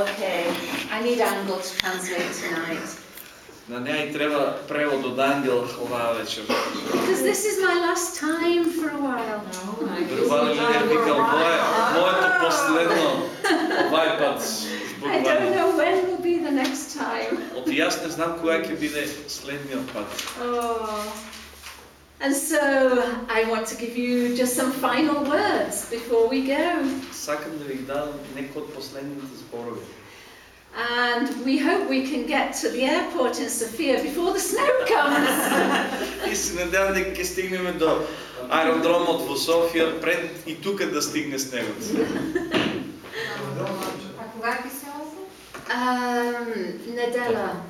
Okay, I need Angle to translate tonight. На нея и треба превод од ангел оваа вечер. Because this is my last time for a while. Верували ли не викал, моје, моето последно овај пат I don't know when will be the next time. Оти јас не знам кога ќе биде следниот пат. Oh. And so I want to give you just some final words before we go. Сакам да ви дадам некои од последните зборови. And we hope we can get to the airport in Sofia before the snow comes. И се надевам дека ќе стигнеме до аеродромот во Софија пред и тука да стигне снегот. А кога ќе се озе? um, Nadella.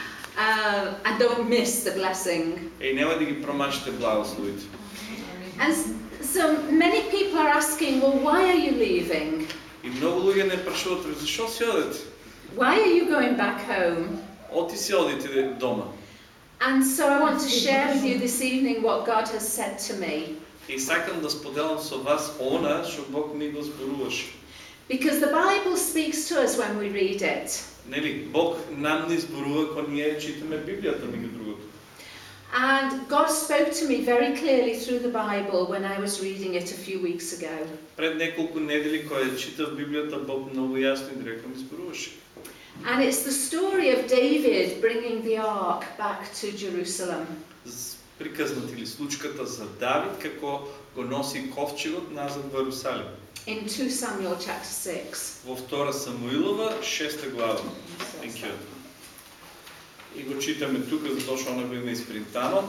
Um, and don't miss the blessing. И немој да ги промашите благословите. And s- so many people are asking, well, why are you leaving? И многу луѓе не прашуваат, зашо си одите? Why are you going back home? Оти си одите дома. And so I want to share with you this evening what God has said to me. И сакам да споделам со вас она што Бог ми го зборуваше. Because the Bible speaks to us when we read it. Нели, Бог нам ни зборува кога ние читаме Библијата меѓу другото. And God spoke to me very clearly through the Bible when I was reading it a few weeks ago. Пред неколку недели кога ја читав Библијата, Бог многу јасно и директно ми зборуваше. And it's the story of David bringing the ark back to Jerusalem. Приказната или случката за Давид како го носи ковчегот назад во Ерусалим. In 2 Samuel chapter 6. Во 2 Самуилова, 6 глава. Thank you. И го читаме тука, затоа што оно го има испринтано.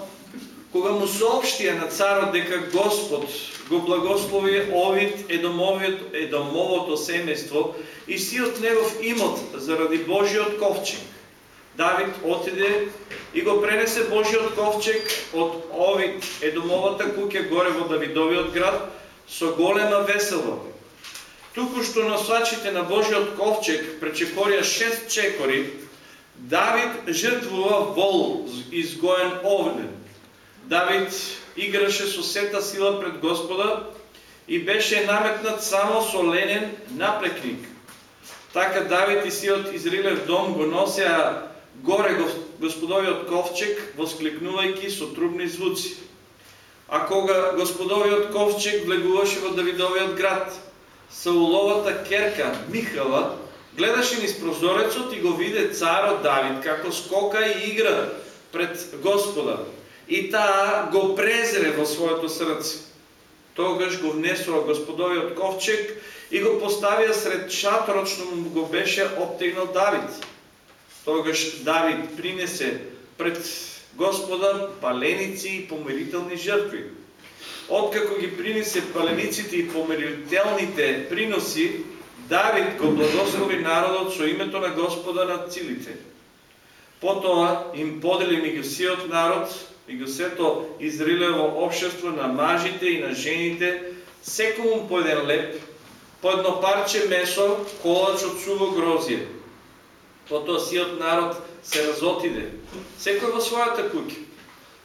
Кога му соопштија на царот дека Господ го благослови Овид Едомовиот, Едомовото семејство и сиот негов имот заради Божиот ковчег. Давид отиде и го пренесе Божиот ковчег од Овид Едомовата куќа горе во Давидовиот град со голема весело. Туку што носачите на Божиот ковчег пречекорија шест чекори, Давид жртвува вол изгоен овден. Давид играше со сета сила пред Господа и беше наметнат само со ленен наплекник. Така Давид и сиот Израилев дом го носеа горе гос- Господовиот ковчег, воскликнувајќи со трубни звуци. А кога Господовиот ковчег влегуваше во Давидовиот град, Сауловата керка Михала гледаше низ прозорецот и го виде царот Давид како скока и игра пред Господа. И таа го презре во своето срце. Тогаш го внесува Господовиот ковчег и го поставија сред шаторот што му го беше обтегнал Давид. Тогаш Давид принесе пред Господа паленици и помирителни жртви. Откако ги принесе палениците и помирителните приноси, Давид го благослови народот со името на Господа над цилите. Потоа им подели меѓу сиот народ, меѓу сето Израилево општество на мажите и на жените, секому по еден леп, по едно парче месо, колач од суво грозие. Потоа сиот народ се разотиде, секој во својата куќа.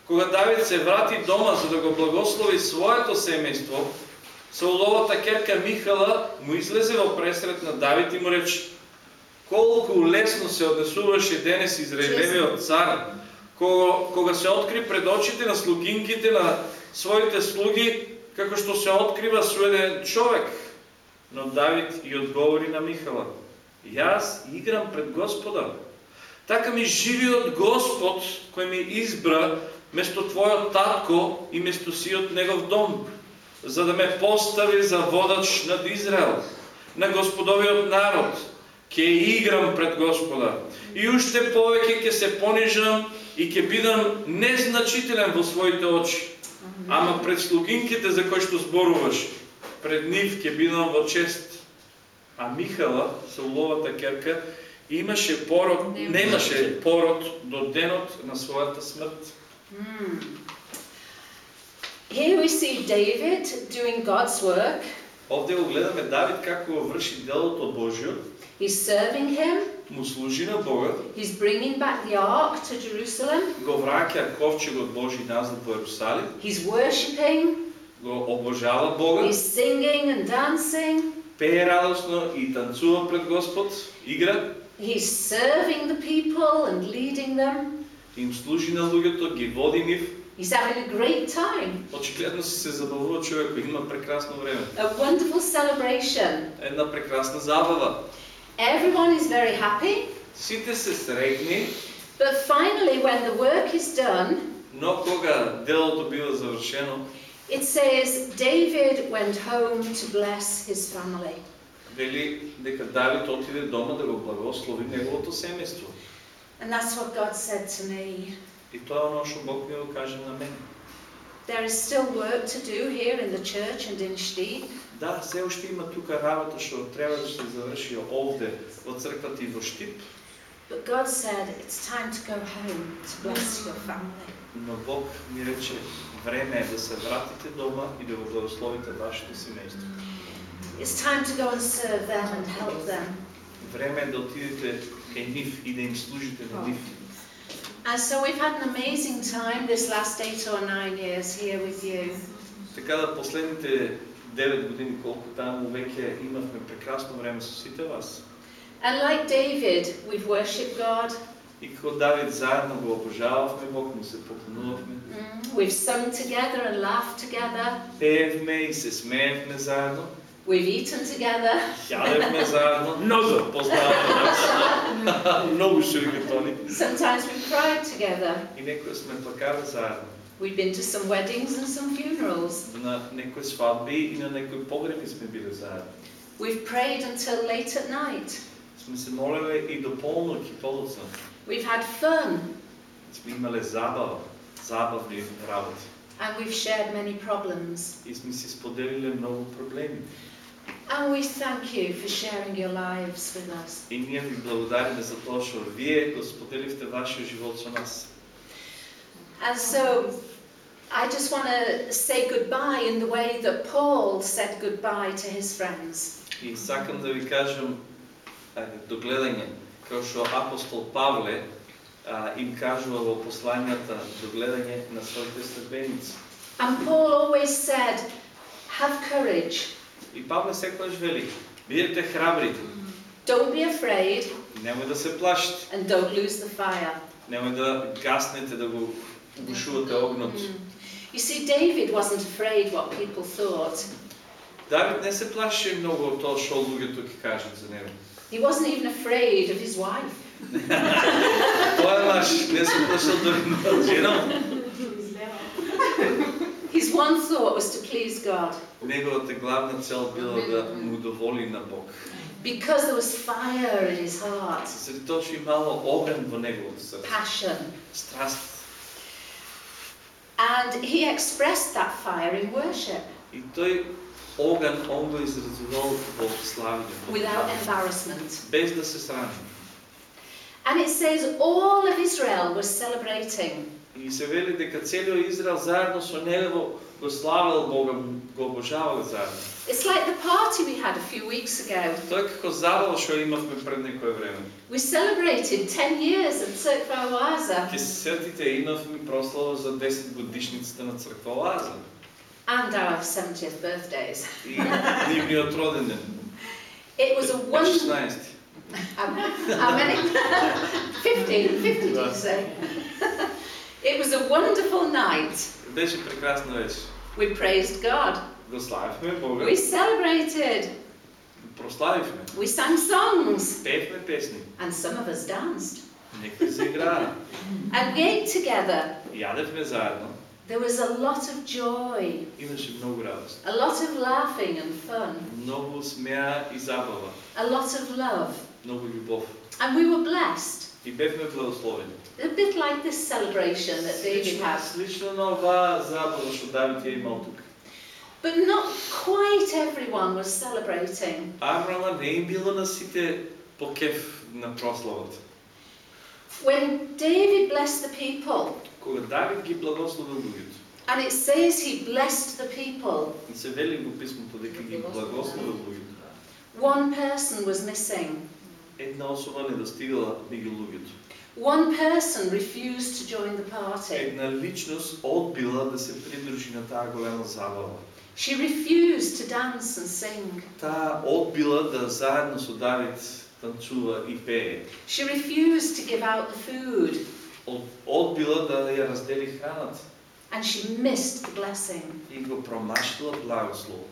Кога Давид се врати дома за да го благослови своето семејство, Сауловата керка Михала му излезе во пресред на Давид и му рече колку лесно се однесуваше денес Израилевиот цар, кога, кога се откри пред очите на слугинките на своите слуги, како што се открива со еден човек. Но Давид и одговори на Михала, јас играм пред Господа. Така ми живиот Господ, кој ми избра место твојот татко и место сиот негов дом, за да ме постави за водач над Израел, на Господовиот народ, ќе играм пред Господа. И уште повеќе ќе се понижам и ќе бидам незначителен во своите очи. Ама пред слугинките за кои што зборуваш, пред нив ќе бидам во чест. А Михала, Сауловата керка, Имаше пород, Немаше. немаше пород до денот на својата смрт. Hmm. Here we see David doing God's work. Овде го гледаме Давид како го врши делото Божјо, He's serving him. му служи на Бога, He's bringing back the ark to Jerusalem. го враќа ковчегот Божи назад во Ерусалим, He's worshipping. го обожава Бога, He's singing and dancing. пее радосно и танцува пред Господ, игра, He's serving the people and leading them. им служи на луѓето, ги води нив. He's having a great time. Очигледно си се забавува човек, има прекрасно време. A wonderful celebration. Една прекрасна забава. Everyone is very happy. Сите се среќни, But finally, when the work is done, но кога делото бива завршено, it says David went home to bless his family. Вели дека Давид отиде дома да го благослови неговото семејство. And that's what God said to me. И тоа е оно што Бог ми го каже на мене. There is still work to do here in the church and in Stieg. Да, се уште има тука работа што треба да се заврши овде во црквата и во Штип, But God said it's time to go home to bless your family. но Бог ми рече време е да се вратите дома и да го благословите вашето семејство. It's time to go and serve them and help them. Време е да отидете кај нив и да им служите на нив. And so we've had an amazing time this last eight or nine years here with you. Така да последните 9 години колку таму веќе имавме прекрасно време со сите вас. And like David, we've worshipped God, И како Давид заедно го обожававме Бог, му се поклонувавме. mm, we've sung together and laughed together, Пеевме и се смеевме заедно. we've eaten together, Јадевме заедно. Много познаваме нас. Многу ширикатони. sometimes we've cried together. И некои сме плакали заедно. We've been to some weddings and some funerals. На некои свадби и на некои погреби сме биле заедно. We've prayed until late at night. Сме се молеле и до полноќ и полоцна. We've had fun Сме имале забава, забавни работи. and we've shared many problems. И сме си споделиле многу проблеми. And we thank you for sharing your lives with us. И ние ви благодариме за тоа што вие го споделивте вашиот живот со нас. And so I just want to say goodbye in the way that Paul said goodbye to his friends. И сакам да ви кажам ајде, до гледање, како што апостол Павле а, им кажува во посланијата до гледање на своите следбеници. And Paul always said, have courage, И Павле секогаш вели, бидете храбри, don't be afraid, немој да се плашите, and don't lose the fire. немој да гаснете, да го угушувате огнот. You see, David wasn't afraid what people thought. Давид не се плаши многу од тоа што луѓето ќе кажат за него. He wasn't even afraid of his wife. Тоа е лаш, не се плашил дори на жена. His one thought was to please God Неговата главна цел била да му доволи на Бог. because there was fire in his heart, Заради тоа што имало оган во неговото срце, passion. страст. And he expressed that fire in worship И тој оган он го изразувал во славење, without embarrassment. без да се срами. And it says all of Israel was celebrating. И се вели дека целиот Израел заедно со него it's like the party we had a few weeks ago. Тој како забава што имавме пред некое време. We celebrated 10 years of Црква Оаза. Ќе сетите имавме прослава 10. And our 70th birthdays. It was a wonderful. 16. How many? 15, 50 did you say? It was a wonderful night. Беше прекрасна вечер. We praised God. Го славихме Бога, We celebrated. прославихме, We sang songs. пеевме песни, And some of us danced. некои се играа. And we ate together. Јадевме заедно, There was a lot of joy, имаше многу радост. a lot of laughing and fun, Многу смеа и забава, a lot of love. многу љубов. And we were blessed. И бевме благословени. A bit like this celebration that David Слично, had. слично на оваа забава што Давид ја имал тука. But not quite everyone was celebrating. Аврама не им било на сите по кеф на прославата. When David blessed the people, Кога Давид ги благослови луѓето, and it says he blessed the people, и се вели во писмото дека ги благослови луѓето, one person was missing. една особа не достигала меѓу луѓето. One person refused to join the party. Една личност одбила да се придружи на таа голема забава. She refused to dance and sing. Таа одбила да заедно со Давид танцува и пее. She refused to give out the food. Од- Одбила да ја раздели храната And she missed the blessing. и го промашила благословот.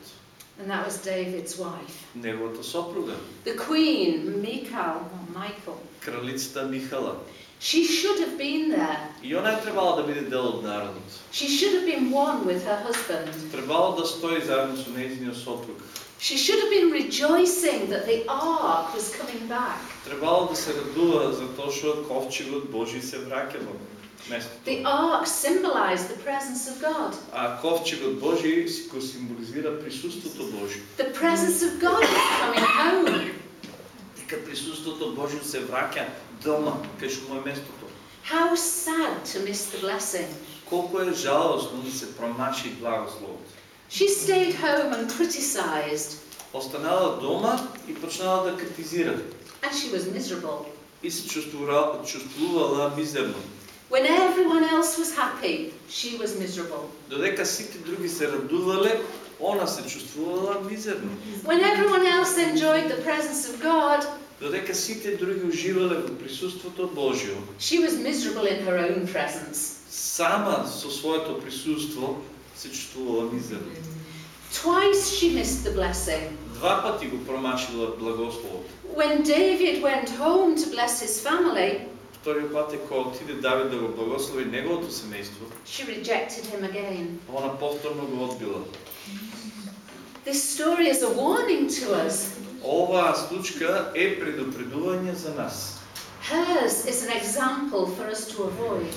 And that was David's wife. Неговата сопруга, The queen, Michal, or Michael, кралицата Михала. she should have been there. И она е требала да биде дел од народот. She should have been one with her husband. Требало да стои заедно со нејзиниот сопруг. She should have been rejoicing that the ark was coming back. Требало да се радува за тоа што ковчегот Божи се враќа во местото. The ark symbolized the presence of God. А ковчегот Божи си го символизира присуството Божие. The presence of God coming home. Дека присуството Божие се враќа дома, што му е местото. How sad to miss the blessing. Колку е жалосно да се промаши благословот. She stayed home and criticized, Останала дома и почнала да критизира. and she was miserable. И се чувствувала, чувствувала мизерно. When everyone else was happy, she was miserable. Додека сите други се радувале, она се чувствувала мизерно. When everyone else enjoyed the presence of God, Додека сите други уживале во присуството Божјо, she was miserable in her own presence. сама со своето присуство се чувствувала мизерно. Twice she missed the blessing. Два пати го промашила благословот. When David went home to bless his family, Вториот пат е кога отиде Давид да го благослови неговото семејство, she rejected him again. она повторно го одбила. This story is a warning to us. Оваа случка е предупредување за нас. Hers is an example for us to avoid.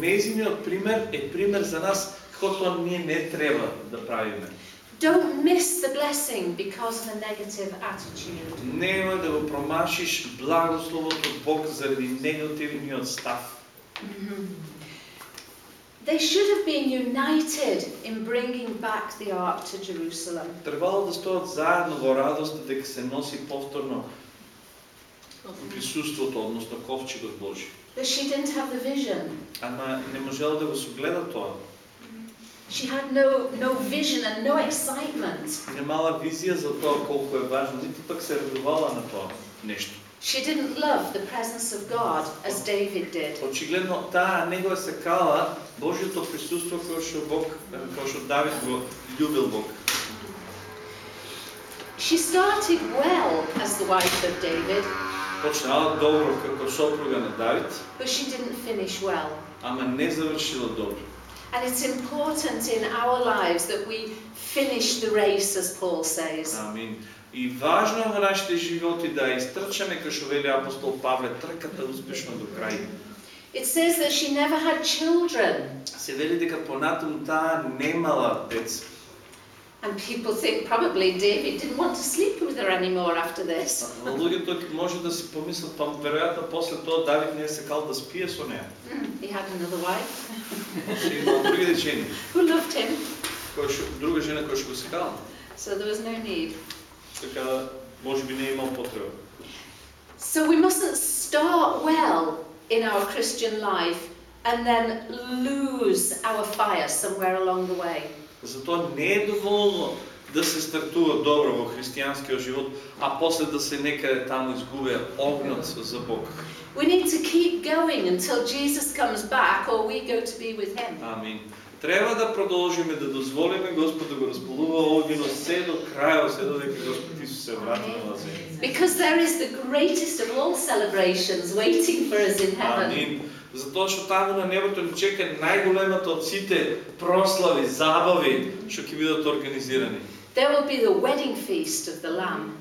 Незиниот пример е пример за нас како ние не треба да правиме. Don't miss the blessing because of a negative attitude. Нема да го промашиш благословот од Бог заради негативниот став. They should have been united in bringing back the ark to Jerusalem. Требало да стоят заедно во радост дека се носи повторно присуството, односно ковчегот Божи. But she didn't have the vision. Ама не можела да го согледа тоа. She had no, no vision and no excitement. Немала визија за тоа колку е важно, ниту пак се радувала на тоа нешто. She didn't love the presence of God as David did. Очигледно таа не го е сакала Божјото присуство кое што Бог, кое што Давид го љубил Бог. She started well as the wife of David, Почнала добро како сопруга на Давид, but she didn't finish well. ама не завршила добро. And it's important in our lives that we finish the race, as Paul says. Амин. И важно е во нашите животи да изтрчаме, како што вели апостол Павле, трката успешно до крај. It says that she never had children. Се вели дека понатаму таа немала деца. And people think probably David didn't want to sleep with her anymore after this. Луѓето може да си помислат, па веројатно после тоа Давид не е сакал да спие со неа. Mm, He had another wife Си имал други дечени, who loved him, која што друга жена која што го сакала. so there was no need. Така може би не е имал потреба. So we mustn't start well in our Christian life and then lose our fire somewhere along the way. Затоа не е доволно да се стартува добро во христијанскиот живот, а после да се некаде таму изгубе огнот за Бог. We need to keep going until Jesus comes back or we go to be with him. Амин. Треба да продолжиме да дозволиме Господ да го располува огнот се до крајот, се додека Господ Исус се врати на земја. Because there is the greatest of all celebrations waiting for us in heaven. Амин. Затоа што таму на небото ни чека најголемата од сите прослави, забави што ќе бидат организирани. There will be the wedding feast of the Lamb,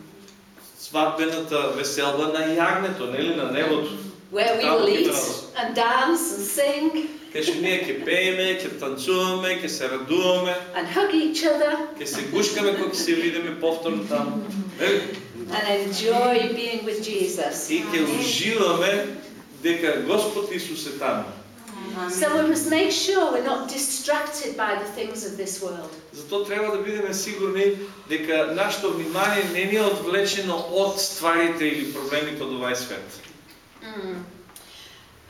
Свадбената веселба на јагнето, нели на небото. where we will eat and dance and sing Кај што ние ќе пееме, ќе танцуваме, ќе се радуваме, and hug each other. ќе се гушкаме кога се видиме повторно таму. Нели? and enjoy being with Jesus. и ќе уживаме дека Господ Исус е таму. So we must make sure we're not distracted by the things of this world. Затоа треба да бидеме сигурни дека нашето внимание не ни е одвлечено од стварите или проблемите од овај свет. Mm.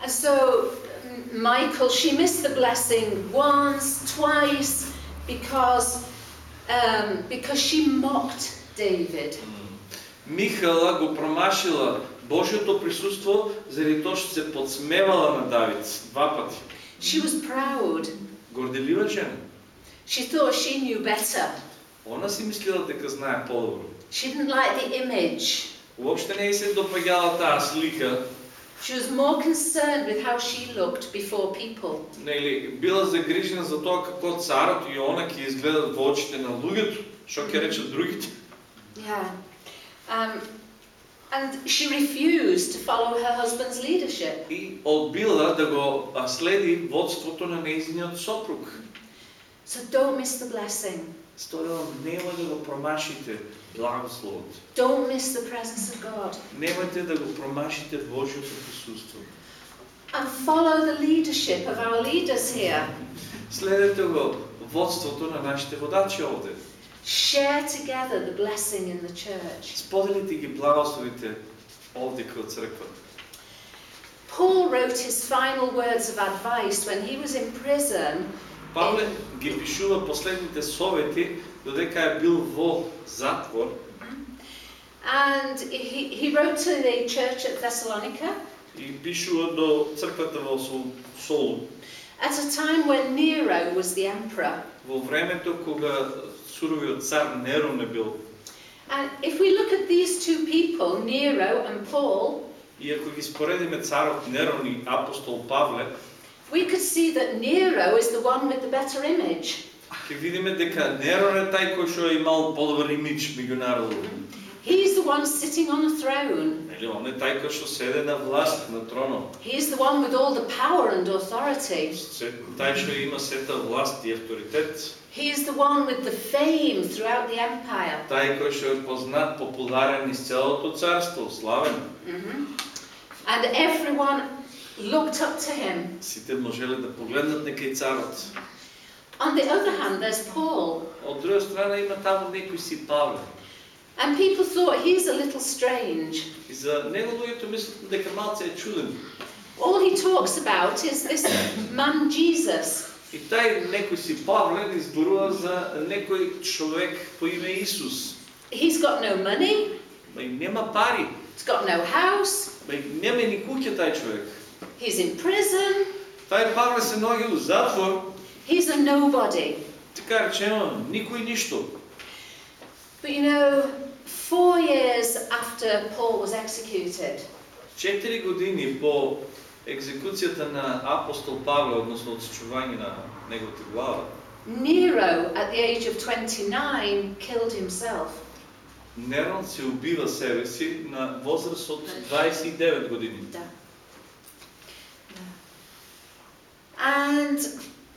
And so mm, Michael, she missed the blessing once, twice, because um, because she mocked David. Михала го промашила Божјото присуство заради тоа што се подсмевала на Давид два пати. She was proud. Горделива жена. She thought she knew better. Она си мислила дека знае подобро. She didn't like the image. Уопште не ѝ се допаѓала таа слика, She was more concerned with how she looked before people. нели била загрижена за тоа како царот и она ќе изгледат во очите на луѓето, што ќе речат другите. Yeah. Um, and she refused to follow her husband's leadership. И одбила да го а, следи водството на нејзиниот сопруг. So don't miss the blessing. Стоило, немој да го промашите благословот. Don't miss the presence of God. Немојте да го промашите Божјото присуство. And follow the leadership of our leaders here. Следете го водството на нашите водачи овде. Share together the blessing in the church. Споделите ги благословите овде кај црквата. Paul wrote his final words of advice when he was in prison. Павле ги пишува последните совети додека е бил во затвор And he, he wrote to the church at Thessalonica и пишува до црквата во Сол- Солун at a time when Nero was the emperor. во времето кога суровиот цар Нерон е бил. And if we look at these two people, Nero and Paul, И ако ги споредиме царот Нерон и апостол Павле, we could see that Nero is the one with the better image. ќе видиме дека Нерон е тај кој што е имал подобар имидж меѓу народот. He's the one sitting on a throne. Нели, он е тај кој што седе на власт, на тронот. He's the one with all the power and authority. Се- Тај што има сета власт и авторитет. He's the one with the fame throughout the empire. Тај кој што е познат, популарен из целото царство, славен. Mhm. And everyone looked up to him. Сите можеле да погледнат некај царот. On the other hand, there's Paul. Од друга страна има таму некој си Павле. And people thought he's a little strange. И за него луѓето мислат дека малце е чуден. All he talks about is this man Jesus. И тај некој си Павле ни зборува за некој човек по име Исус. He's got no money, Ма и нема пари, he's got no house, ма и нема ни куќа тај човек. he's in prison, Тај Павле се ноги у затвор, he's a nobody. така речено, никој ништо. But you know, four years after Paul was executed, Четири години по екзекуцијата на апостол Павле, односно отсечување на неговата глава, Nero, at the age of 29, killed himself. Нерон се убива себе си на возраст од 29 години. Да. And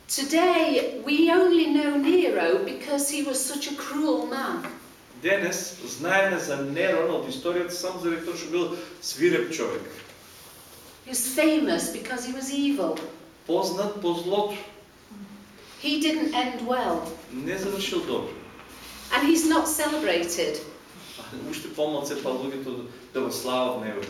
today we only know Nero because he was such a cruel man. Денес знаеме за Нерон од историјата само заради тоа што бил свиреп човек. He was famous because he was evil. Познат по злото, He didn't end well. не завршил добро. And he's not celebrated. Уште помалце па луѓето да го слават него.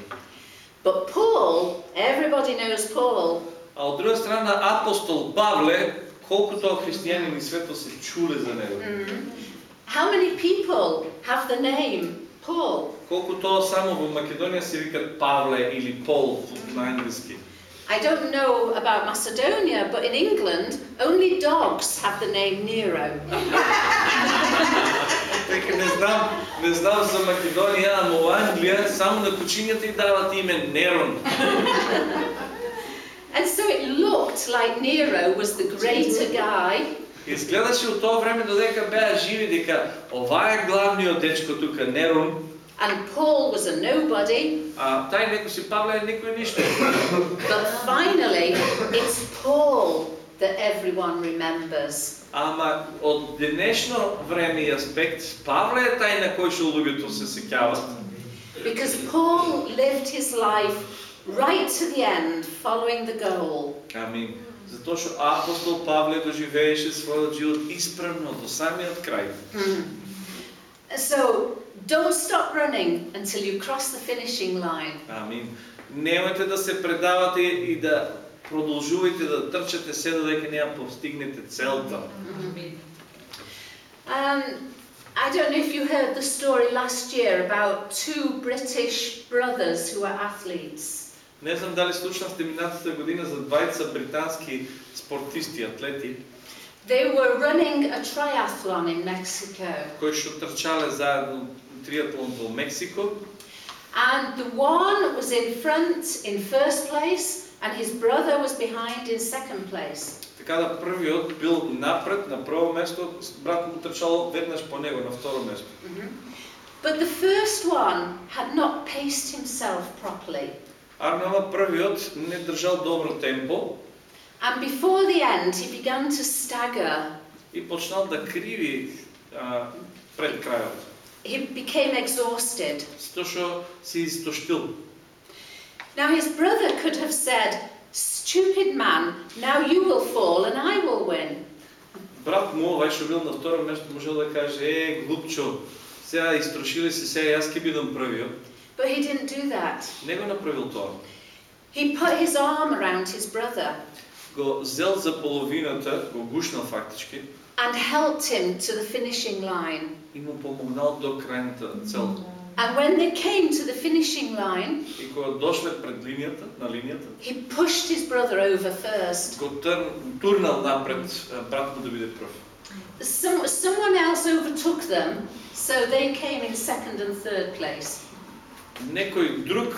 But Paul, everybody knows Paul. А од друга страна апостол Павле, колкото христијани и свето се чуле за него. How many people have the name Paul? Колку тоа само во Македонија се викат Павле или Пол на англиски. I don't know about Macedonia, but in England, only dogs have the name Nero. Така не знам, не знам за Македонија, ама во Англија само на кучињата и дават име Нерон. And so it looked like Nero was the greater guy, Изгледаше од тоа време додека беа живи дека ова е главниот дечко тука Нерон, and Paul was a nobody. а тај некој си Павле е никој ништо. But finally, it's Paul that everyone remembers. Ама од денешно време и аспект, Павле е тај на кој што луѓето се сеќават. Because Paul lived his life right to the end, following the goal. Амин. Затоа што апостол Павле доживееше својот живот исправно до самиот крај. So don't stop running until you cross the finishing line. Амин. Немојте да се предавате и да продолжувајте да трчате се додека не ја постигнете целта. Um, I don't know if you heard the story last year about two British brothers who are athletes. Не знам дали слушнавте минатата година за двајца британски спортисти, атлети, They were running a triathlon in Mexico, кои што трчале заедно триатлон во Мексико. and the one was in front in first place, and his brother was behind in second place. Така да првиот бил напред на прво место, брат му трчал веднаш по него на второ место. But the first one had not paced himself properly, Арнава првиот не држал добро темпо and before the end, he began to stagger. и почнал да криви а, пред крајот. He became exhausted. Што се истоштил. Now, his brother could have said, Stupid man, now you will fall and I will win. Брат му, овај што бил на второ место, можел да каже, е, глупчо, сега истрошили се, сега јас ќе бидам првиот. But he didn't do that. Не го направил тоа. He put his arm around his brother Го зел за половината, го гушнал фактички and helped him to the finishing line. и му помогнал до крајната цел. And when they came to the finishing line, И кога дошле пред линијата, на линијата, he pushed his brother over first. го тър, турнал напред а, брат му да биде прв. Some, someone else overtook them, so they came in second and third place. Некој друг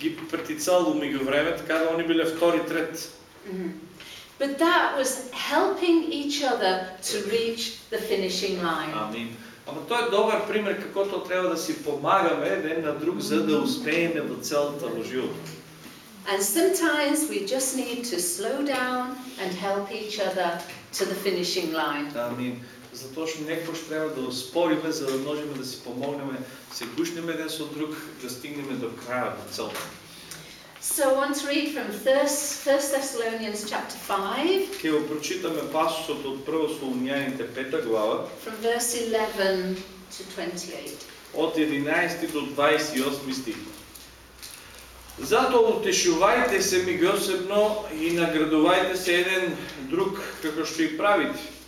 ги притицал умеѓу време, така да они биле втори, трет. But that was helping each other to reach the finishing line. Амин. Ама тоа е добар пример како тоа треба да си помагаме еден на друг за да успееме во целата во животот. And sometimes we just need to slow down and help each other to the finishing line. Амин. Затоа што некош треба да успориме за да можеме да си помогнеме, се гушнеме еден со друг, да стигнеме до крајот на целта. So I want to read from 1 Thessalonians chapter 5, Ке го прочитаме пасусот од прво Солуњаните пета глава, from verse 11 to 28. од 11 до 28 стих. Затоа утешувајте се меѓусебно и наградувајте се еден друг како што и правите.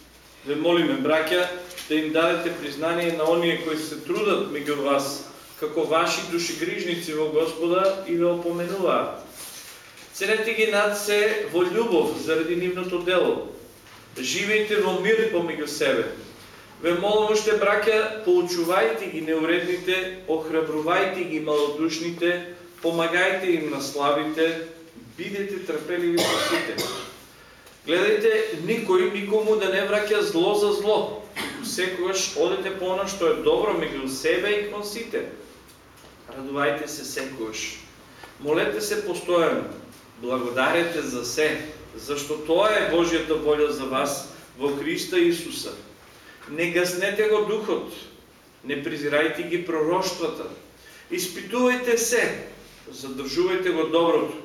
Ве молиме, браќа, да им дадете признание на оние кои се трудат меѓу вас, како ваши душегрижници во Господа и ве опоменуваат. Ценете ги над се во љубов заради нивното дело. Живејте во мир помеѓу себе. Ве молам уште, браќа, поучувајте ги неуредните, охрабрувајте ги малодушните, помагајте им на слабите, бидете трпеливи со сите. Гледајте никој никому да не враќа зло за зло. Секогаш одете по она што е добро меѓу себе и кон сите. Радувајте се секогаш. Молете се постојано. Благодарете за се, зашто тоа е Божјата волја за вас во Христа Исуса. Не гаснете го духот, не презирајте ги пророштвата. Испитувајте се, задржувајте го доброто.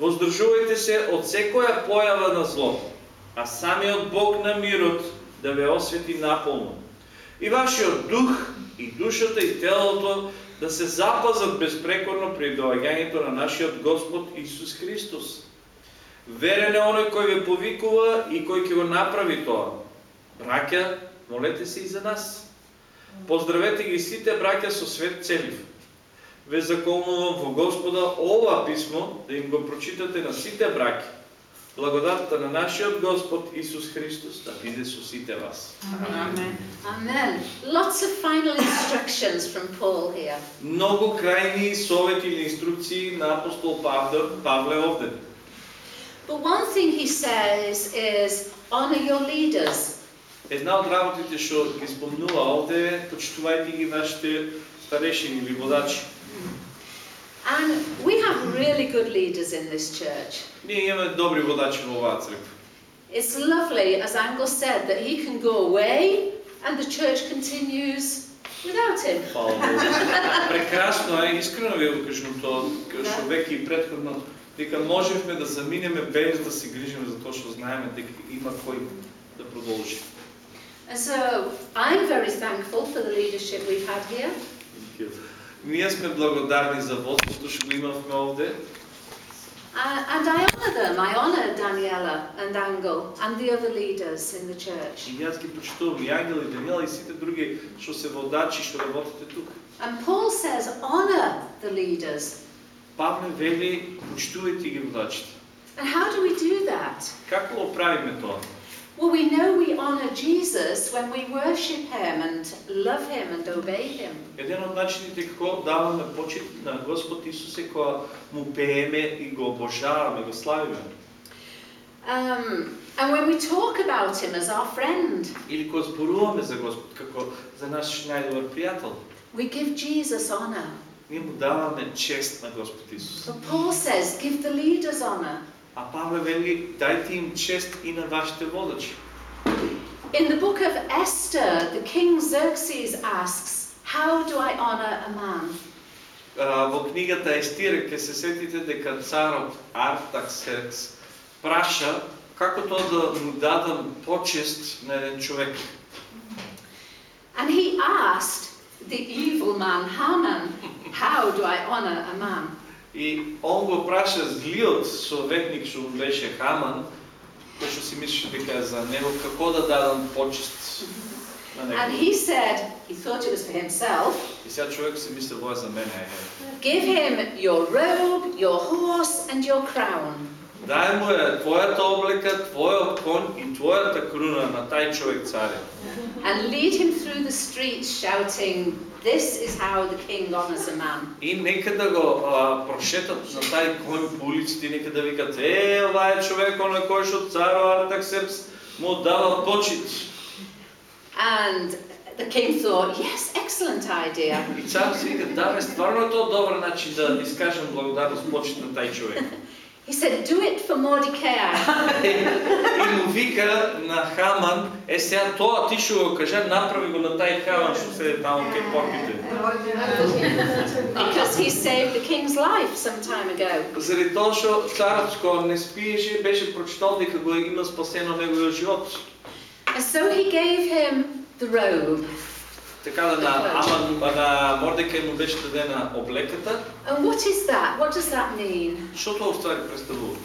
Воздржувајте се од секоја појава на зло, а самиот Бог на мирот да ве освети наполно. И вашиот дух, и душата, и телото да се запазат безпрекорно при доаѓањето на нашиот Господ Исус Христос. Верен е оној кој ве повикува и кој ќе го направи тоа. Браќа, молете се и за нас. Поздравете ги сите браќа со свет целив. Ве заколнувам во Господа ова писмо да им го прочитате на сите браќа. Благодатта на нашиот Господ Исус Христос да биде со сите вас. Amen. Lots of final instructions from Paul here. Многу крајни совети или инструкции на апостол Павле, Павле овде. But one thing he says is honor your leaders. Една од работите што ги спомнува овде е почитувајте ги вашите старешини или водачи. And we have really good leaders in this church. Ние имаме добри водачи во оваа црква. It's lovely, as Angle said, that he can go away and the church continues without him. Фала Богу. Прекрасно е, искрено ви го кажам тоа, што веќе и предходно, дека можевме да заминеме без да се грижиме за тоа што знаеме дека има кој да продолжи. And so I'm very thankful for the leadership we've had here. Ние сме благодарни за водството што го имавме овде Uh, and I honour them. I honour Daniela and Angle and the other leaders in the church. и јас ги почитувам и Ангел и Даниела и сите други што се водачи што работите тука. And Paul says, honour the leaders. Павле вели почитувајте ги водачите. And how do we do that? Како го правиме тоа? Well, we know we honour Jesus when we worship him and love him and obey him. Еден од начините како даваме почит на Господ Исус е кога му пееме и го обожаваме, го славиме. Um, and when we talk about him as our friend, Или кога зборуваме за Господ како за наш најдобар пријател, we give Jesus honour. ние му даваме чест на Господ Исус. But Paul says, give the leaders honour. А Павле вели, дајте им чест и на вашите водачи. In the book of Esther, the king Xerxes asks, How do I honour a man? Во книгата Естир ќе се сетите дека царот Артаксеркс праша како тоа да му дадам почест на еден човек. And he asked the evil man Haman, How do I honour a man? И он го праша злиот советник што беше Хаман, кој што си мислеше дека е за него, како да дадам почест на And него. he said, he thought it was for himself, И сега човек си мисли, ова е за мене. е. Give him your robe, your horse, and your crown. Дај му е твојата облека, твојот кон и твојата круна на тај човек царе. And lead him through the streets shouting, This is how the king honours a man. И нека да го а, прошетат на тај конј по улиците нека да викат Е, ова е човекот на кој што царо Артаксеркс му дава почит. And the king thought, Yes, excellent idea. И цар си вика, да, бе, стварно е тоа добар начин да искажам благодарност почит на тај човек. He said, Do it for Mordecai. И му вика на Хаман, е сега тоа ти што го кажа, направи го на тај Хаман што седе таму кај порките. because he saved the king's life some time ago. Заради што царот кога не спиеше, беше прочитал дека го има спасено неговиот живот. And so he gave him the robe. Така да на Аман, на Мордекај му беше дадена облеката, And what is that? What does that mean? што тоа уствари представува?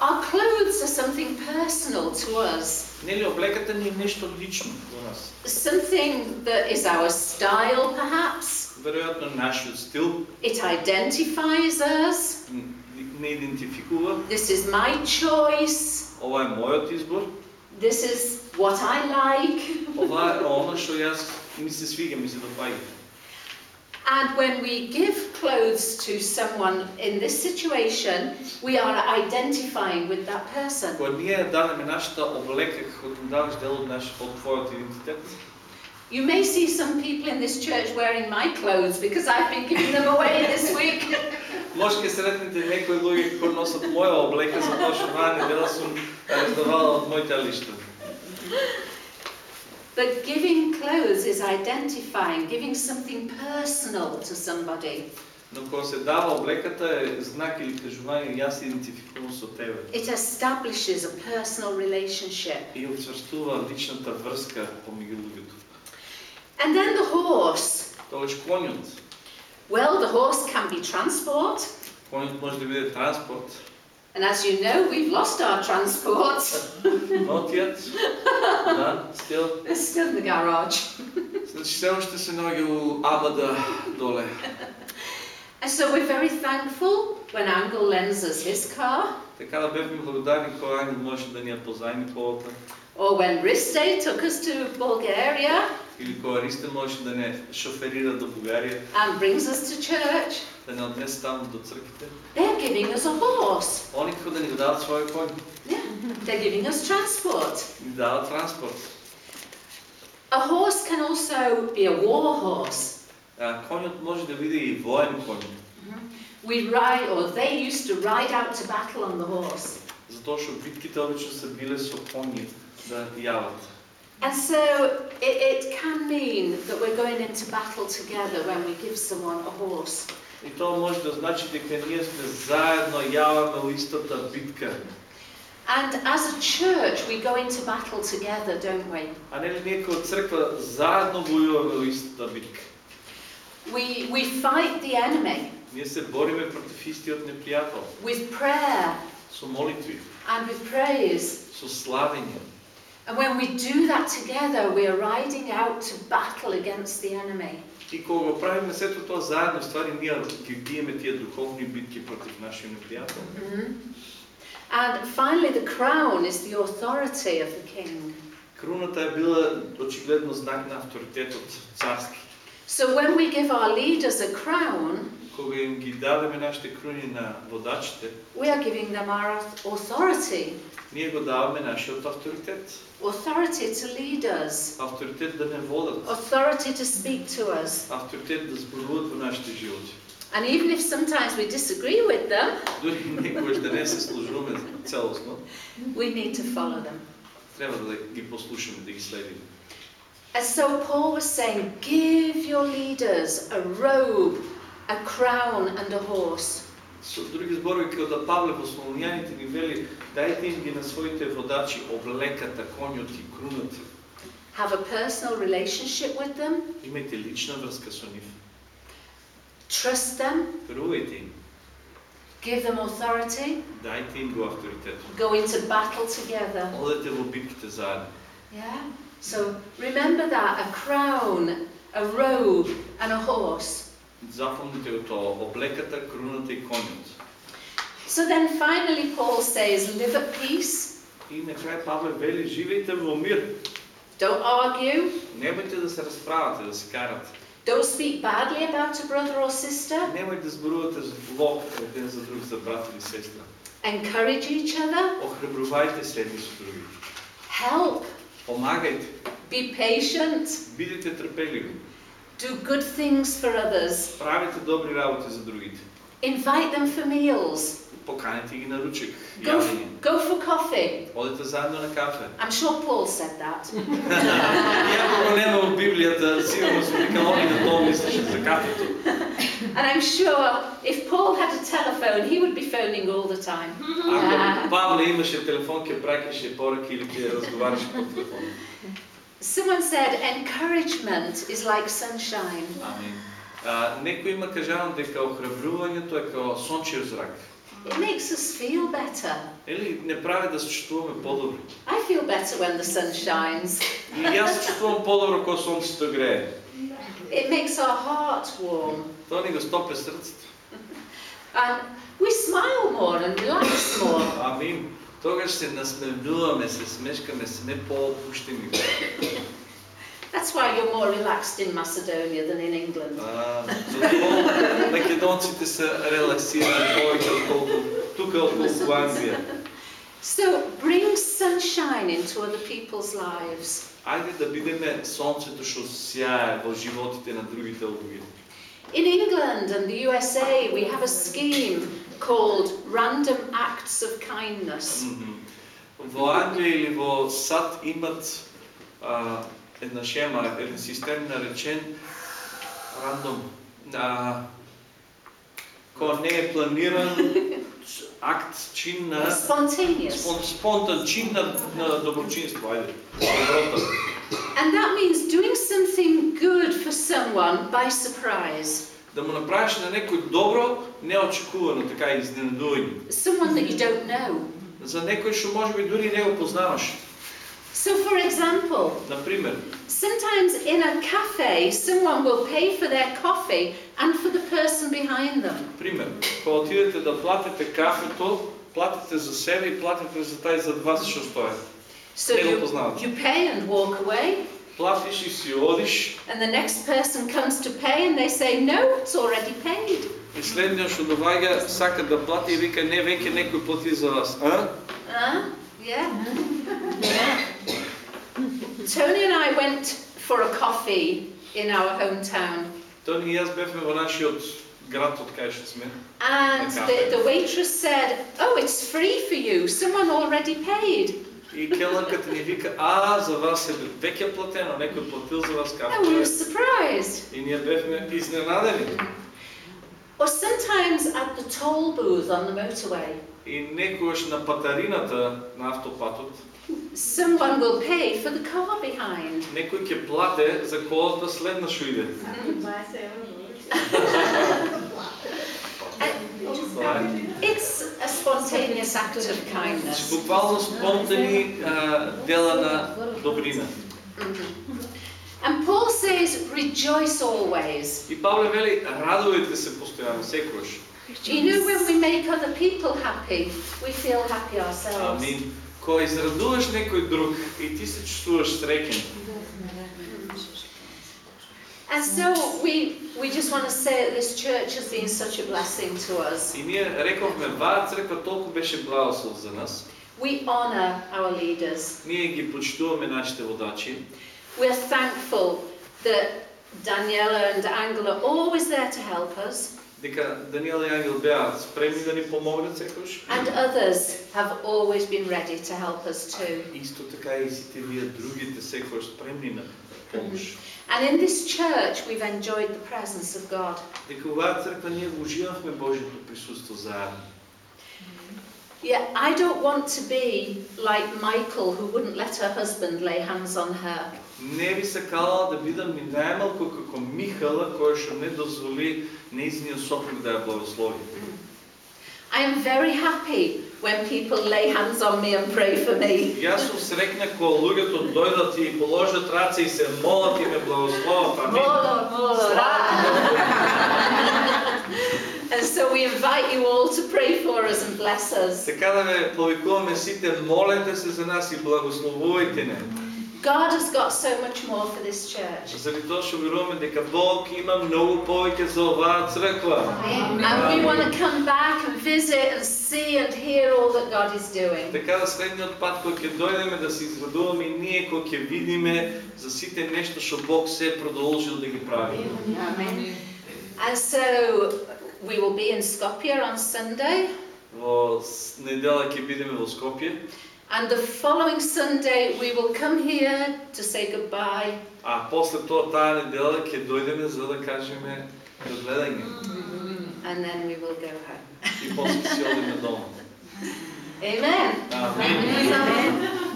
Our clothes are something personal to us, Нели облеката ни е нешто лично за нас. something that is our style, perhaps. Веројатно нашиот стил It identifies us. н- не идентификува. This is my choice. Ова е мојот избор. This is what I like. Ова е оно што јас ми се свига, ми се допаѓа. And when we give clothes to someone in this situation, we are identifying with that person. Кога ние ја дадеме нашата облека, како му даваш дел од наш од твојот идентитет, You may see some people in this church wearing my clothes because I've been giving them away this week. може ќе сретнете некои луѓе кои носат моја облека затоа што оваа недела сум ја раздавала од моите лишта. But giving clothes is identifying, giving something personal to somebody. Но кога се дава облеката е знак или кажување јас се идентификувам со тебе. It establishes a personal relationship. И обцврстува личната врска помеѓу луѓето. And then the horse. Тогаш конјот, Well, the horse can be transport. конјот може да биде транспорт, And as you know, we've lost our transport. Not yet. No, still. It's still in the garage. Значи все още се ноги у абада доле. And so we're very thankful when Angel lends us his car. or when Riste took us to Bulgaria или кога Ристе може да не шоферира до Бугарија, and brings us to church. да не однесе таму до црквите. They're giving us a horse. Они како да ни го дадат свој конј, Yeah, they're giving us transport. ни дадат транспорт. A horse can also be a war horse. А, конјот може да биде и воен конј. We ride, or they used to ride out to battle on the horse. За Затоа што битките обично се биле со коњи да јават. And so it, it can mean that we're going into battle together when we give someone a horse. И тоа може да значи дека ние сме заедно јаваме во истата битка. And as a church, we go into battle together, don't we? А нели ние како црква заедно војуваме во истата битка. We, we fight the enemy Ние се бориме против истиот непријател with prayer со молитви, and with praise. со славење. And when we do that together, we are riding out to battle against the enemy. И кога го правиме сето тоа заедно, ствари ние ги биеме тие духовни битки против нашиот непријател. Mhm. And finally, the crown is the authority of the king. Круната е била очигледно знак на авторитетот царски. So when we give our leaders a crown, Кога им ги дадеме нашите круни на водачите, we are giving them our authority. ние го даваме нашиот авторитет. Authority to lead us. Авторитет да не водат. Authority to speak to us. Авторитет да зборуват во нашите животи. And even if sometimes we disagree with them, Дори некогаш да не се служуваме целосно, we need to follow them. треба да ги послушаме, да ги следиме. And so Paul was saying, give your leaders a robe, a crown, and a horse. Со други зборови, како да Павле во Солуњаните ни вели, дајте им ги на своите водачи облеката, конјот и круната. Have a personal relationship with them, Имајте лична врска со нив. trust them, Верувајте им. give them authority, Дајте им го авторитетот. go into battle together. Одете во битките заедно. Yeah? So remember that a crown, a robe, and a horse. Запомнite го тоа, облеката, круната и конјот. So then finally, Paul says, live at peace, И на крај Павле вели, живејте во мир. don't argue, Немојте да се расправате, да се карате. don't speak badly about a brother or sister, Немојте да зборувате зло еден за друг, за брат или сестра. encourage each other, Охрабрувајте се едни со други. help, Помагајте. be patient, Бидете трпеливи. do good things for others, Правите добри работи за другите. invite them for meals, Поканете ги на ручек. go, Јавење. go for coffee. Одете заедно на кафе. I'm sure Paul said that. Иако го нема во Библијата, сигурно се вика они на тоа мислеше за кафето. And I'm sure if Paul had a telephone, he would be phoning all the time. Ако Павле имаше телефон, ќе праќаше пораки или ќе разговараше по телефон. Someone said encouragement is like sunshine. Амин. А, некој има кажано дека охрабрувањето е како сончев зрак. It makes us feel better. Или не прави да се чувствуваме по-добро. I feel better when the sun shines. И јас се чувствувам по-добро кога сонцето грее. It makes our heart warm. Тоа ни го стопе срцето. And we smile more and relax more. Амин. Тогаш се насмевнуваме, се смешкаме, сме по-опуштени. That's why you're more relaxed in Macedonia than in England. А, затоа македонците се релаксирани повеќе отколку тука отколку во Англија. So bring sunshine into other people's lives. Ајде да бидеме сонцето што сјае во животите на другите луѓе. In England and the USA, we have a scheme called Random Acts of Kindness. Мгм. Во Англија или во САД имат а, една шема, еден систем наречен рандом, а, кој не е планиран акт, чин на Spontaneous. спон, спонтан чин на, на доброчинство, ајде, доброто. And that means doing something good for someone by surprise. Да му направиш на некој добро, неочекувано, така изненадување. Someone that you don't know. За некој што може би дури не го познаваш. So, for example, Например, sometimes in a cafe, someone will pay for their coffee and for the person behind them. пример, кога отидете да платите кафето, платите за себе и платите за тај зад вас што стои. So Не го you, you pay and walk away, Платиш и си одиш and the next person comes to pay and they say, No, it's already paid. и следниот што доаѓа сака да плати и вика не веќе некој плати за вас, а? Huh? Yeah. yeah. Tony and I went for a coffee in our hometown. Тони и јас бевме во нашиот град од кај што сме. And the, the waitress said, Oh, it's free for you. Someone already paid. И келнерката ни вика, а, за вас е веќе платено, некој платил за вас And we were кафе. surprised. И ние бевме изненадени. Or sometimes at the toll booth on the motorway, И некојаш на патарината на автопатот, someone will pay for the car behind. некој ќе плате за колата следна што иде. Тоа е. It's a spontaneous act of Значи, kindness. буквално спонтани а, дела на добрина. And Paul says, rejoice always. И Павле вели, радувайте се постојано, секогаш. Do you know when we make other people happy, we feel happy ourselves? Амин. Кога израдуваш некој друг и ти се чувствуваш среќен, And so we, we just want to say that this church has been such a blessing to us. We honor our leaders. We are thankful that Daniela and Angel are always there to help us. Дека и Ангел беа спремни да ни помогнат секогаш. And others have always been ready to help us too. Исто така и сите вие другите секогаш спремни на and in this church we've enjoyed the presence of God. Yeah, I don't want to be like Michal who wouldn't let her husband lay hands on her. I am very happy when people lay hands on me and pray for me. Јас сум среќна кога луѓето дојдат и положат раце и се молат и ме благословат. Амин. More, more, And so we invite you all to pray for us and bless us. Така да ве повикуваме сите, молете се за нас и благословувајте не. God has got so much more for this church. Заради тоа што веруваме дека Бог има многу повеќе за оваа црква. And we want to come back and visit and see and hear all that God is doing. Така да следниот пат кога ќе дојдеме да се израдуваме и ние кога ќе видиме за сите нешто што Бог се продолжил да ги прави. And so we will be in Skopje on Sunday. Во с- недела ќе бидеме во Скопје, And the following Sunday, we will come here to say goodbye. а после тоа таа недела ќе дојдеме за да кажеме до гледање And then we will go home. и после ќе си одиме дома. Amen. Амин. Amen.